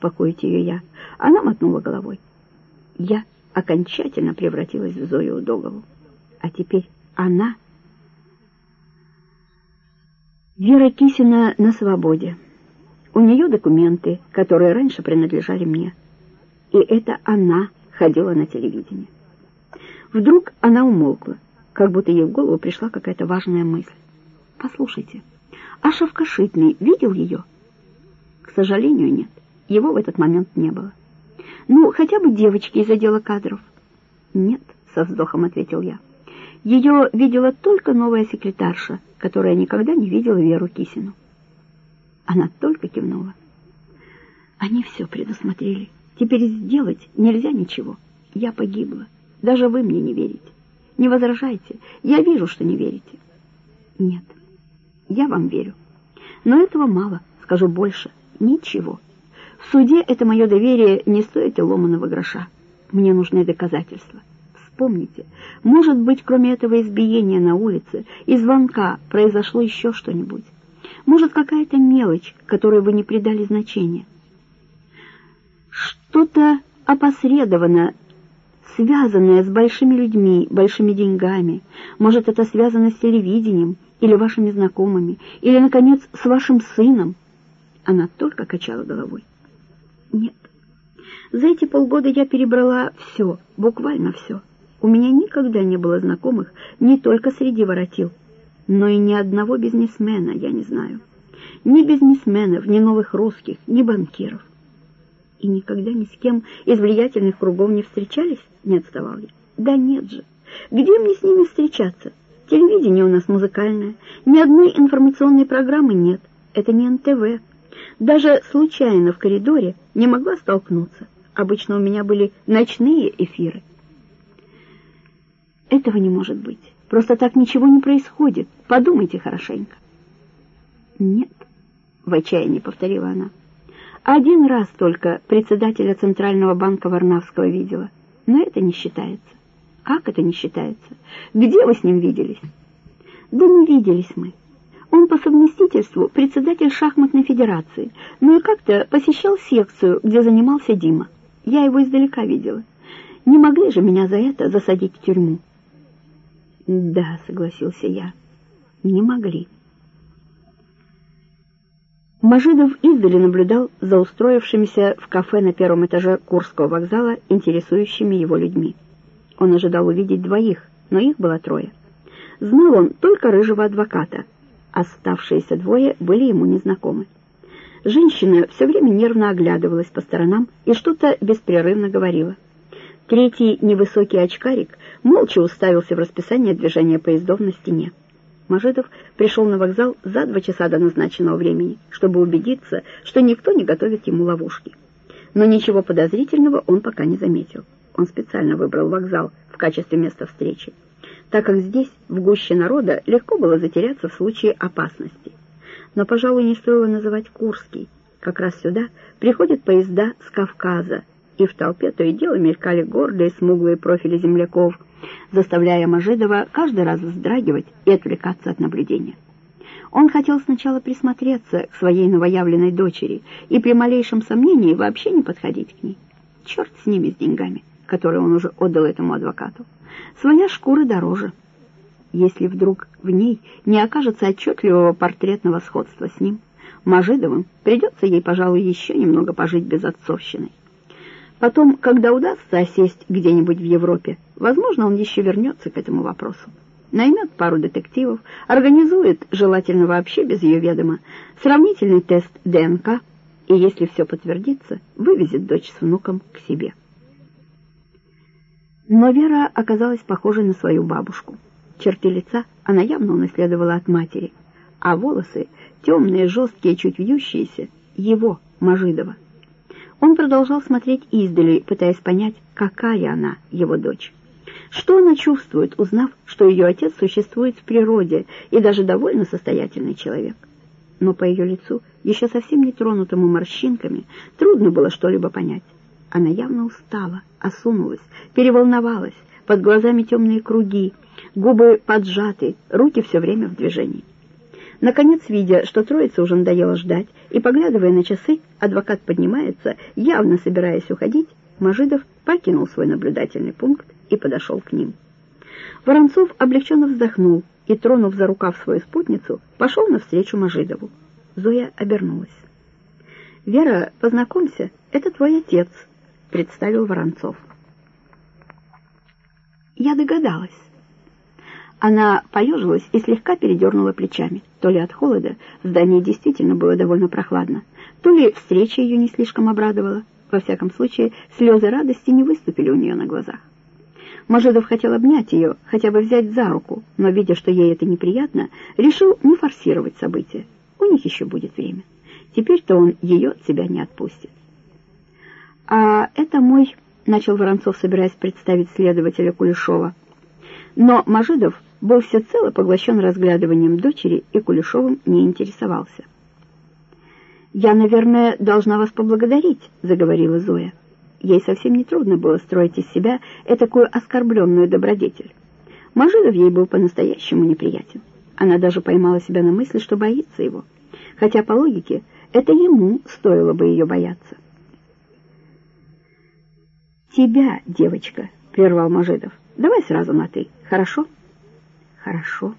успокоить ее я. Она мотнула головой. Я окончательно превратилась в Зою Удогову. А теперь она... Вера Кисина на свободе. У нее документы, которые раньше принадлежали мне. И это она ходила на телевидение. Вдруг она умолкла, как будто ей в голову пришла какая-то важная мысль. «Послушайте, а Шовкошитный видел ее?» «К сожалению, нет. Его в этот момент не было». «Ну, хотя бы девочки из отдела кадров». «Нет», — со вздохом ответил я. «Ее видела только новая секретарша, которая никогда не видела Веру Кисину». Она только кивнула. «Они все предусмотрели. Теперь сделать нельзя ничего. Я погибла». Даже вы мне не верите. Не возражайте. Я вижу, что не верите. Нет, я вам верю. Но этого мало, скажу больше. Ничего. В суде это мое доверие не стоит и ломаного гроша. Мне нужны доказательства. Вспомните, может быть, кроме этого избиения на улице и звонка произошло еще что-нибудь. Может, какая-то мелочь, которой вы не придали значения. Что-то опосредованно связанное с большими людьми, большими деньгами. Может, это связано с телевидением или вашими знакомыми, или, наконец, с вашим сыном. Она только качала головой. Нет. За эти полгода я перебрала все, буквально все. У меня никогда не было знакомых не только среди воротил, но и ни одного бизнесмена я не знаю. Ни бизнесменов, ни новых русских, ни банкиров и никогда ни с кем из влиятельных кругов не встречались?» — не отставал я. «Да нет же! Где мне с ними встречаться? Телевидение у нас музыкальное, ни одной информационной программы нет, это не НТВ. Даже случайно в коридоре не могла столкнуться. Обычно у меня были ночные эфиры. Этого не может быть. Просто так ничего не происходит. Подумайте хорошенько. Нет, в отчаянии повторила она. Один раз только председателя Центрального банка Варнавского видела, но это не считается. Как это не считается? Где вы с ним виделись? Да не виделись мы. Он по совместительству председатель шахматной федерации, но и как-то посещал секцию, где занимался Дима. Я его издалека видела. Не могли же меня за это засадить в тюрьму? Да, согласился я. Не могли. Мажидов издали наблюдал за устроившимися в кафе на первом этаже Курского вокзала интересующими его людьми. Он ожидал увидеть двоих, но их было трое. Знал он только рыжего адвоката. Оставшиеся двое были ему незнакомы. Женщина все время нервно оглядывалась по сторонам и что-то беспрерывно говорила. Третий невысокий очкарик молча уставился в расписание движения поездов на стене. Мажидов пришел на вокзал за два часа до назначенного времени, чтобы убедиться, что никто не готовит ему ловушки. Но ничего подозрительного он пока не заметил. Он специально выбрал вокзал в качестве места встречи, так как здесь, в гуще народа, легко было затеряться в случае опасности. Но, пожалуй, не стоило называть Курский. Как раз сюда приходят поезда с Кавказа, и в толпе то и дело мелькали гордые смуглые профили земляков — заставляя Мажидова каждый раз вздрагивать и отвлекаться от наблюдения. Он хотел сначала присмотреться к своей новоявленной дочери и при малейшем сомнении вообще не подходить к ней. Черт с ними, с деньгами, которые он уже отдал этому адвокату. Своя шкура дороже. Если вдруг в ней не окажется отчетливого портретного сходства с ним, Мажидовым придется ей, пожалуй, еще немного пожить без отцовщины. Потом, когда удастся осесть где-нибудь в Европе, возможно, он еще вернется к этому вопросу. Наймет пару детективов, организует, желательно вообще без ее ведома, сравнительный тест ДНК и, если все подтвердится, вывезет дочь с внуком к себе. Но Вера оказалась похожей на свою бабушку. Черты лица она явно унаследовала от матери, а волосы, темные, жесткие, чуть вьющиеся, его, Мажидова. Он продолжал смотреть издали, пытаясь понять, какая она, его дочь. Что она чувствует, узнав, что ее отец существует в природе и даже довольно состоятельный человек? Но по ее лицу, еще совсем не тронутому морщинками, трудно было что-либо понять. Она явно устала, осунулась, переволновалась, под глазами темные круги, губы поджаты, руки все время в движении. Наконец, видя, что троица уже надоело ждать, и поглядывая на часы, адвокат поднимается, явно собираясь уходить, Мажидов покинул свой наблюдательный пункт и подошел к ним. Воронцов облегченно вздохнул и, тронув за рукав свою спутницу, пошел навстречу Мажидову. Зоя обернулась. «Вера, познакомься, это твой отец», — представил Воронцов. Я догадалась. Она поежилась и слегка передернула плечами. То ли от холода, в здании действительно было довольно прохладно, то ли встреча ее не слишком обрадовала. Во всяком случае, слезы радости не выступили у нее на глазах. Мажедов хотел обнять ее, хотя бы взять за руку, но, видя, что ей это неприятно, решил не форсировать события. У них еще будет время. Теперь-то он ее от себя не отпустит. «А это мой...» — начал Воронцов, собираясь представить следователя Кулешова. Но Мажидов был всецело поглощен разглядыванием дочери и Кулешовым не интересовался. «Я, наверное, должна вас поблагодарить», — заговорила Зоя. Ей совсем не трудно было строить из себя этакую оскорбленную добродетель. Мажидов ей был по-настоящему неприятен. Она даже поймала себя на мысли, что боится его. Хотя, по логике, это ему стоило бы ее бояться. «Тебя, девочка», — прервал Мажидов. «Давай сразу на «ты», хорошо?» «Хорошо.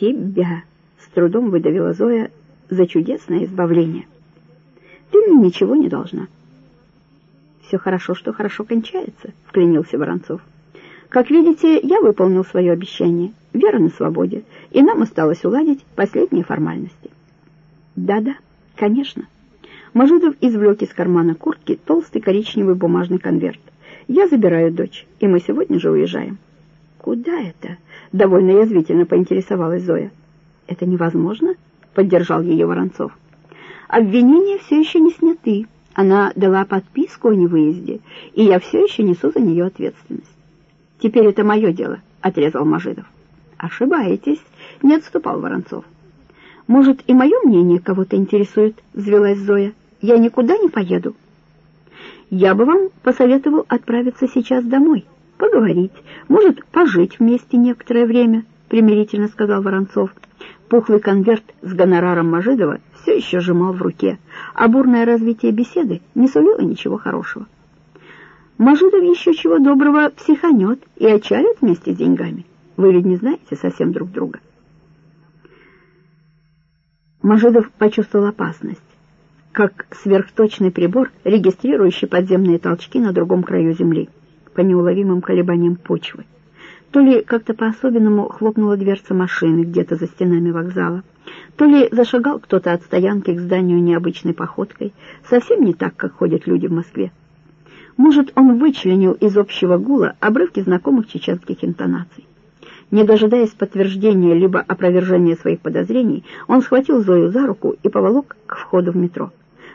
Тебя», — с трудом выдавила Зоя за чудесное избавление. «Ты мне ничего не должна». «Все хорошо, что хорошо кончается», — вклинился Воронцов. «Как видите, я выполнил свое обещание. Вера на свободе, и нам осталось уладить последние формальности». «Да-да, конечно». Мажудов извлек из кармана куртки толстый коричневый бумажный конверт. «Я забираю дочь, и мы сегодня же уезжаем». «Куда это?» — довольно язвительно поинтересовалась Зоя. «Это невозможно?» — поддержал ее Воронцов. «Обвинения все еще не сняты. Она дала подписку о невыезде, и я все еще несу за нее ответственность». «Теперь это мое дело», — отрезал Мажидов. «Ошибаетесь», — не отступал Воронцов. «Может, и мое мнение кого-то интересует?» — взвелась Зоя. «Я никуда не поеду». «Я бы вам посоветовал отправиться сейчас домой, поговорить, может, пожить вместе некоторое время», — примирительно сказал Воронцов. Пухлый конверт с гонораром Мажидова все еще сжимал в руке, а бурное развитие беседы не сулило ничего хорошего. Мажидов еще чего доброго психанет и отчалит вместе с деньгами. Вы ведь не знаете совсем друг друга. Мажидов почувствовал опасность, как сверхточный прибор, регистрирующий подземные толчки на другом краю Земли, по неуловимым колебаниям почвы. То ли как-то по-особенному хлопнула дверца машины где-то за стенами вокзала, то ли зашагал кто-то от стоянки к зданию необычной походкой, совсем не так, как ходят люди в Москве. Может, он вычленил из общего гула обрывки знакомых чеченских интонаций. Не дожидаясь подтверждения либо опровержения своих подозрений, он схватил Зою за руку и поволок к входу в метро.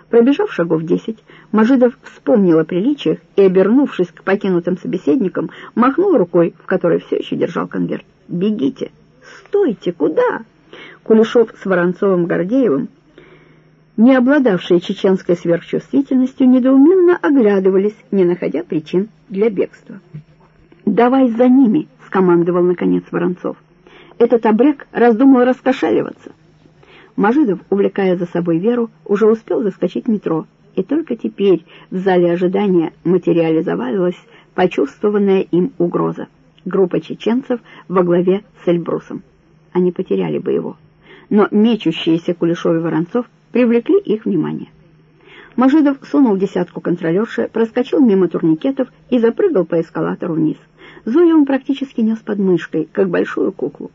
Пробежав шагов десять, Мажидов вспомнил о приличиях и, обернувшись к покинутым собеседникам, махнул рукой, в которой все еще держал конверт. «Бегите!» «Стойте! Куда?» Кулешов с Воронцовым-Гордеевым, не обладавшие чеченской сверхчувствительностью, недоуменно оглядывались, не находя причин для бегства. «Давай за ними!» Скомандовал наконец Воронцов. Этот обрек раздумал раскошеливаться. Мажидов, увлекая за собой Веру, уже успел заскочить в метро, и только теперь в зале ожидания материализовалась почувствованная им угроза. Группа чеченцев во главе с Эльбрусом. Они потеряли бы его. Но мечущиеся Кулешов и Воронцов привлекли их внимание. Мажидов сунул десятку контролерши, проскочил мимо турникетов и запрыгал по эскалатору вниз. Зою он практически нес под мышкой, как большую куклу.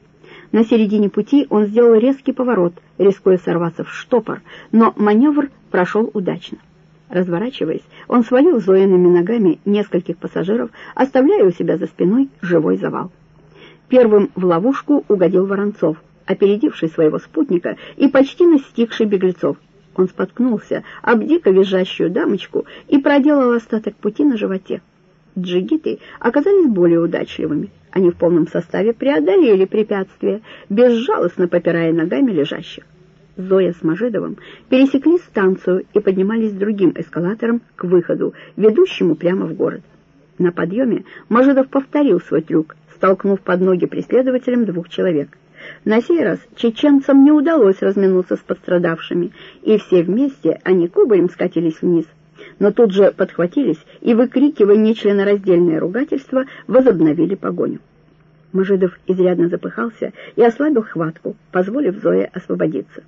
На середине пути он сделал резкий поворот, рискуя сорваться в штопор, но маневр прошел удачно. Разворачиваясь, он свалил Зоиными ногами нескольких пассажиров, оставляя у себя за спиной живой завал. Первым в ловушку угодил Воронцов, опередивший своего спутника и почти настигший беглецов. Он споткнулся об дико визжащую дамочку и проделал остаток пути на животе джигиты оказались более удачливыми. Они в полном составе преодолели препятствия, безжалостно попирая ногами лежащих. Зоя с Мажидовым пересекли станцию и поднимались другим эскалатором к выходу, ведущему прямо в город. На подъеме Мажидов повторил свой трюк, столкнув под ноги преследователям двух человек. На сей раз чеченцам не удалось разминуться с пострадавшими, и все вместе они кубарем скатились вниз. Но тут же подхватились и, выкрикивая нечленораздельное ругательство, возобновили погоню. Мажидов изрядно запыхался и ослабил хватку, позволив Зое освободиться.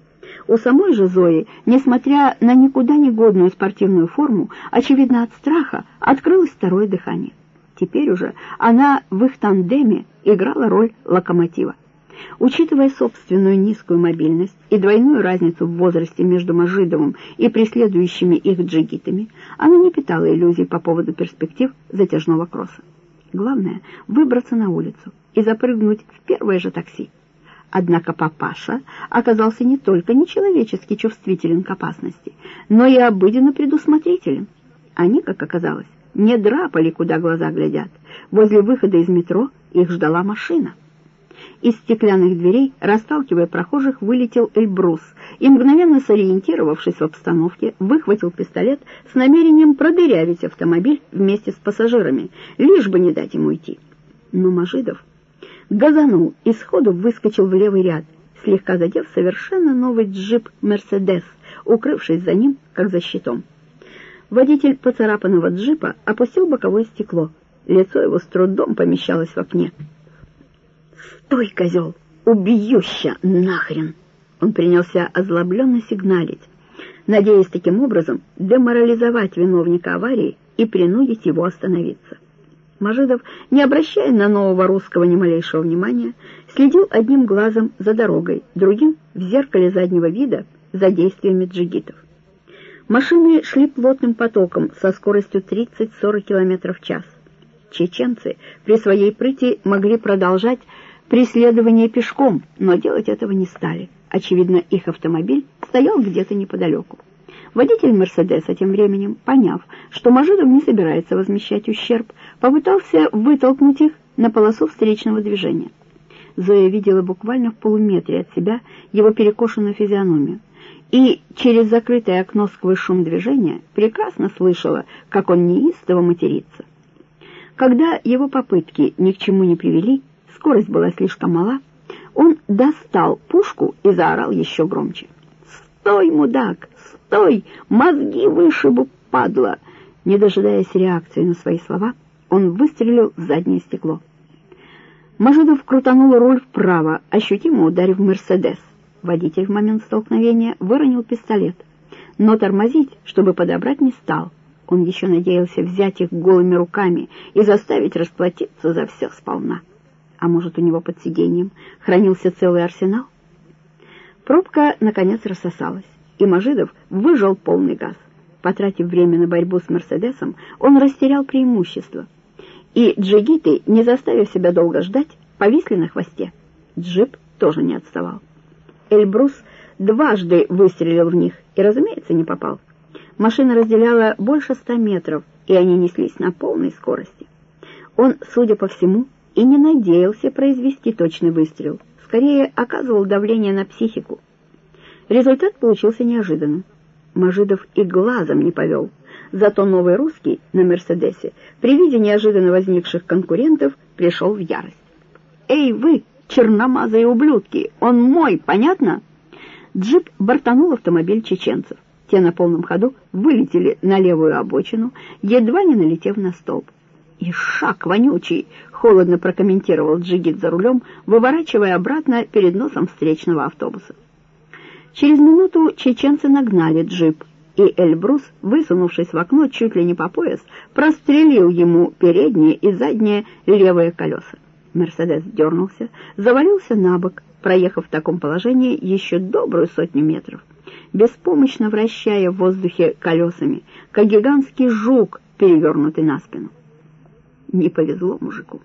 У самой же Зои, несмотря на никуда не годную спортивную форму, очевидно от страха, открылось второе дыхание. Теперь уже она в их тандеме играла роль локомотива. Учитывая собственную низкую мобильность и двойную разницу в возрасте между Мажидовым и преследующими их джигитами, она не питала иллюзий по поводу перспектив затяжного кросса. Главное — выбраться на улицу и запрыгнуть в первое же такси. Однако папаша оказался не только нечеловечески чувствителен к опасности, но и обыденно предусмотрителен. Они, как оказалось, не драпали, куда глаза глядят. Возле выхода из метро их ждала машина. Из стеклянных дверей, расталкивая прохожих, вылетел Эльбрус и, мгновенно сориентировавшись в обстановке, выхватил пистолет с намерением продырявить автомобиль вместе с пассажирами, лишь бы не дать ему уйти. Но Мажидов газанул и сходу выскочил в левый ряд, слегка задев совершенно новый джип «Мерседес», укрывшись за ним, как за щитом. Водитель поцарапанного джипа опустил боковое стекло. Лицо его с трудом помещалось в окне. «Стой, козел! Убьюща нахрен!» Он принялся озлобленно сигналить, надеясь таким образом деморализовать виновника аварии и принудить его остановиться. Мажидов, не обращая на нового русского ни малейшего внимания, следил одним глазом за дорогой, другим — в зеркале заднего вида за действиями джигитов. Машины шли плотным потоком со скоростью 30-40 км в час. Чеченцы при своей прыти могли продолжать преследование пешком, но делать этого не стали. Очевидно, их автомобиль стоял где-то неподалеку. Водитель «Мерседеса» тем временем, поняв, что Мажидов не собирается возмещать ущерб, попытался вытолкнуть их на полосу встречного движения. Зоя видела буквально в полуметре от себя его перекошенную физиономию и через закрытое окно сквозь шум движения прекрасно слышала, как он неистово матерится. Когда его попытки ни к чему не привели, скорость была слишком мала, он достал пушку и заорал еще громче. «Стой, мудак! Стой! Мозги вышибу, падла!» Не дожидаясь реакции на свои слова, он выстрелил в заднее стекло. Мажидов крутанул руль вправо, ощутимо ударив «Мерседес». Водитель в момент столкновения выронил пистолет, но тормозить, чтобы подобрать, не стал. Он еще надеялся взять их голыми руками и заставить расплатиться за все сполна. А может, у него под сиденьем хранился целый арсенал? Пробка, наконец, рассосалась, и Мажидов выжал полный газ. Потратив время на борьбу с «Мерседесом», он растерял преимущество. И джигиты, не заставив себя долго ждать, повисли на хвосте. Джип тоже не отставал. Эльбрус дважды выстрелил в них и, разумеется, не попал. Машина разделяла больше ста метров, и они неслись на полной скорости. Он, судя по всему, и не надеялся произвести точный выстрел, скорее оказывал давление на психику. Результат получился неожиданным. Мажидов и глазом не повел. Зато новый русский на «Мерседесе» при виде неожиданно возникших конкурентов пришел в ярость. «Эй, вы, черномазые ублюдки! Он мой, понятно?» Джип бортанул автомобиль чеченцев. Те на полном ходу вылетели на левую обочину, едва не налетев на столб. «И шаг вонючий!» — холодно прокомментировал джигит за рулем, выворачивая обратно перед носом встречного автобуса. Через минуту чеченцы нагнали джип, и Эльбрус, высунувшись в окно чуть ли не по пояс, прострелил ему передние и задние левые колеса. Мерседес дернулся, завалился на бок, проехав в таком положении еще добрую сотню метров, беспомощно вращая в воздухе колесами, как гигантский жук, перевернутый на спину. Не повезло мужику.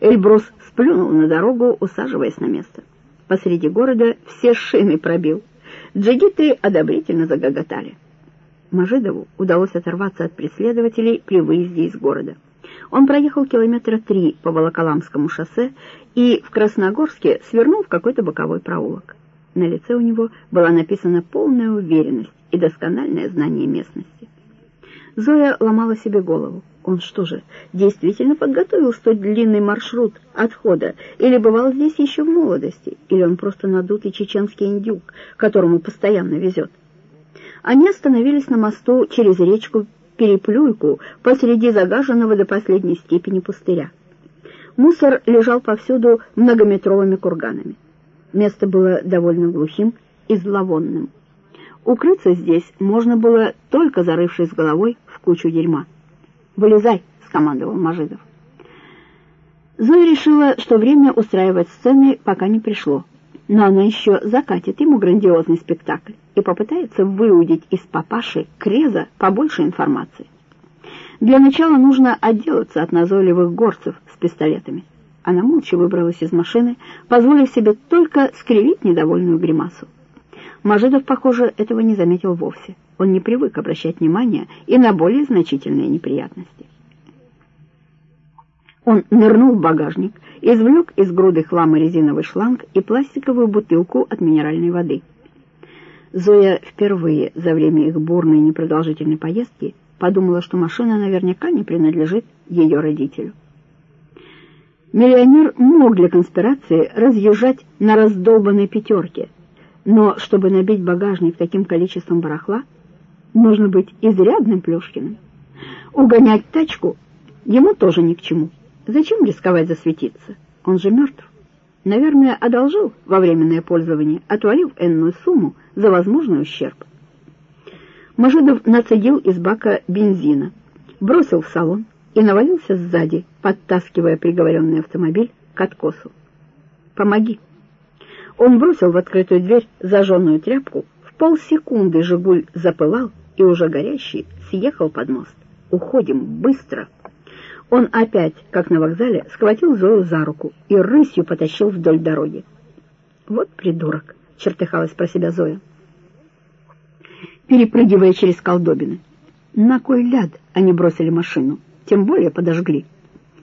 Эльбрус сплюнул на дорогу, усаживаясь на место. Посреди города все шины пробил. Джигиты одобрительно загоготали. Мажидову удалось оторваться от преследователей при выезде из города. Он проехал километра три по Волоколамскому шоссе и в Красногорске свернул в какой-то боковой проулок. На лице у него была написана полная уверенность и доскональное знание местности. Зоя ломала себе голову. Он что же, действительно подготовил столь длинный маршрут отхода, или бывал здесь еще в молодости, или он просто надутый чеченский индюк, которому постоянно везет? Они остановились на мосту через речку Переплюйку посреди загаженного до последней степени пустыря. Мусор лежал повсюду многометровыми курганами. Место было довольно глухим и зловонным. Укрыться здесь можно было, только зарывшись головой в кучу дерьма. «Вылезай!» — скомандовал Мажидов. Зоя решила, что время устраивать сцены пока не пришло, но она еще закатит ему грандиозный спектакль и попытается выудить из папаши Креза побольше информации. Для начала нужно отделаться от назойливых горцев с пистолетами. Она молча выбралась из машины, позволив себе только скривить недовольную гримасу. Мажидов, похоже, этого не заметил вовсе. Он не привык обращать внимание и на более значительные неприятности. Он нырнул в багажник, извлек из груды хлама резиновый шланг и пластиковую бутылку от минеральной воды. Зоя впервые за время их бурной непродолжительной поездки подумала, что машина наверняка не принадлежит ее родителю. Миллионер мог для конспирации разъезжать на раздолбанной пятерке, но чтобы набить багажник таким количеством барахла, нужно быть изрядным Плюшкиным. Угонять тачку ему тоже ни к чему. Зачем рисковать засветиться? Он же мертв. Наверное, одолжил во временное пользование, отвалив энную сумму за возможный ущерб. Мажидов нацедил из бака бензина, бросил в салон и навалился сзади, подтаскивая приговоренный автомобиль к откосу. «Помоги!» Он бросил в открытую дверь зажженную тряпку, в полсекунды «Жигуль» запылал и уже горящий съехал под мост. «Уходим, быстро!» Он опять, как на вокзале, схватил Зою за руку и рысью потащил вдоль дороги. «Вот придурок!» — чертыхалась про себя Зоя перепрыгивая через колдобины. На кой ляд они бросили машину, тем более подожгли.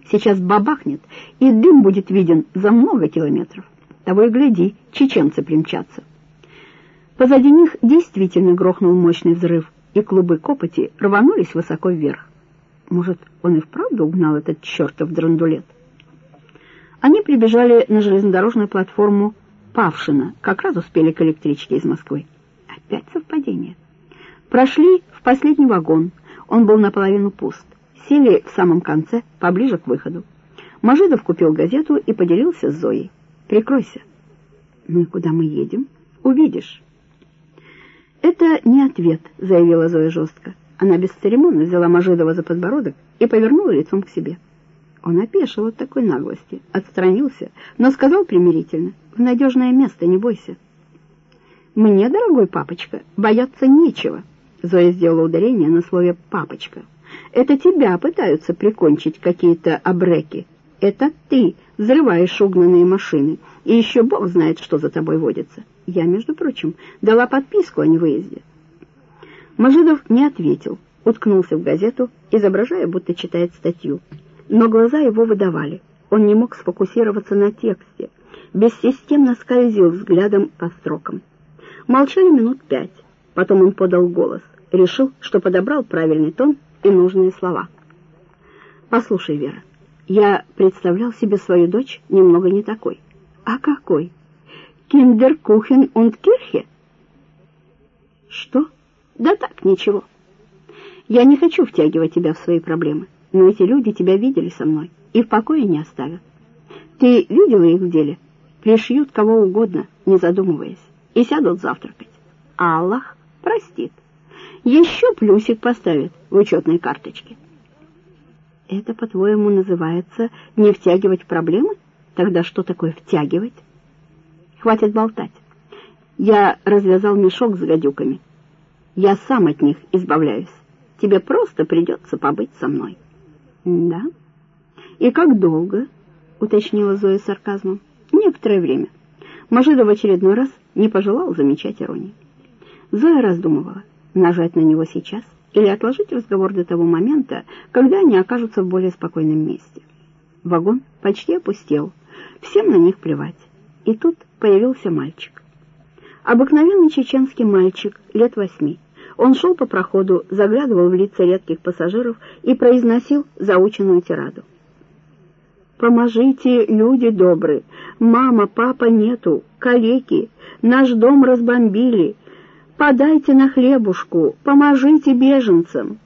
Сейчас бабахнет, и дым будет виден за много километров. Того и гляди, чеченцы примчатся. Позади них действительно грохнул мощный взрыв, и клубы копоти рванулись высоко вверх. Может, он и вправду угнал этот чертов драндулет? Они прибежали на железнодорожную платформу Павшина, как раз успели к электричке из Москвы. Опять совпадение. Прошли в последний вагон. Он был наполовину пуст. Сели в самом конце, поближе к выходу. Мажидов купил газету и поделился с Зоей. «Прикройся». «Ну и куда мы едем?» «Увидишь». «Это не ответ», — заявила Зоя жестко. Она бесцеремонно взяла Мажидова за подбородок и повернула лицом к себе. Он опешил от такой наглости, отстранился, но сказал примирительно, «В надежное место, не бойся». «Мне, дорогой папочка, бояться нечего». Зоя сделала ударение на слове «папочка». «Это тебя пытаются прикончить какие-то обреки. Это ты взрываешь угнанные машины, и еще Бог знает, что за тобой водится. Я, между прочим, дала подписку о невыезде». Мажидов не ответил, уткнулся в газету, изображая, будто читает статью. Но глаза его выдавали. Он не мог сфокусироваться на тексте, бессистемно скользил взглядом по строкам. Молчали минут пять. Потом он подал голос, решил, что подобрал правильный тон и нужные слова. «Послушай, Вера, я представлял себе свою дочь немного не такой. А какой? Киндеркухен und Кирхе?» «Что? Да так, ничего. Я не хочу втягивать тебя в свои проблемы, но эти люди тебя видели со мной и в покое не оставят. Ты видела их в деле? Пришьют кого угодно, не задумываясь, и сядут завтракать. Аллах простит. Еще плюсик поставит в учетной карточке. Это, по-твоему, называется не втягивать проблемы? Тогда что такое втягивать? Хватит болтать. Я развязал мешок с гадюками. Я сам от них избавляюсь. Тебе просто придется побыть со мной. Да? И как долго? Уточнила Зоя сарказмом. Некоторое время. Мажида в очередной раз не пожелал замечать иронии. Зоя раздумывала, нажать на него сейчас или отложить разговор до того момента, когда они окажутся в более спокойном месте. Вагон почти опустел, всем на них плевать. И тут появился мальчик. Обыкновенный чеченский мальчик, лет восьми. Он шел по проходу, заглядывал в лица редких пассажиров и произносил заученную тираду. «Поможите, люди добрые! Мама, папа нету, калеки, наш дом разбомбили! Подайте на хлебушку, поможите беженцам!»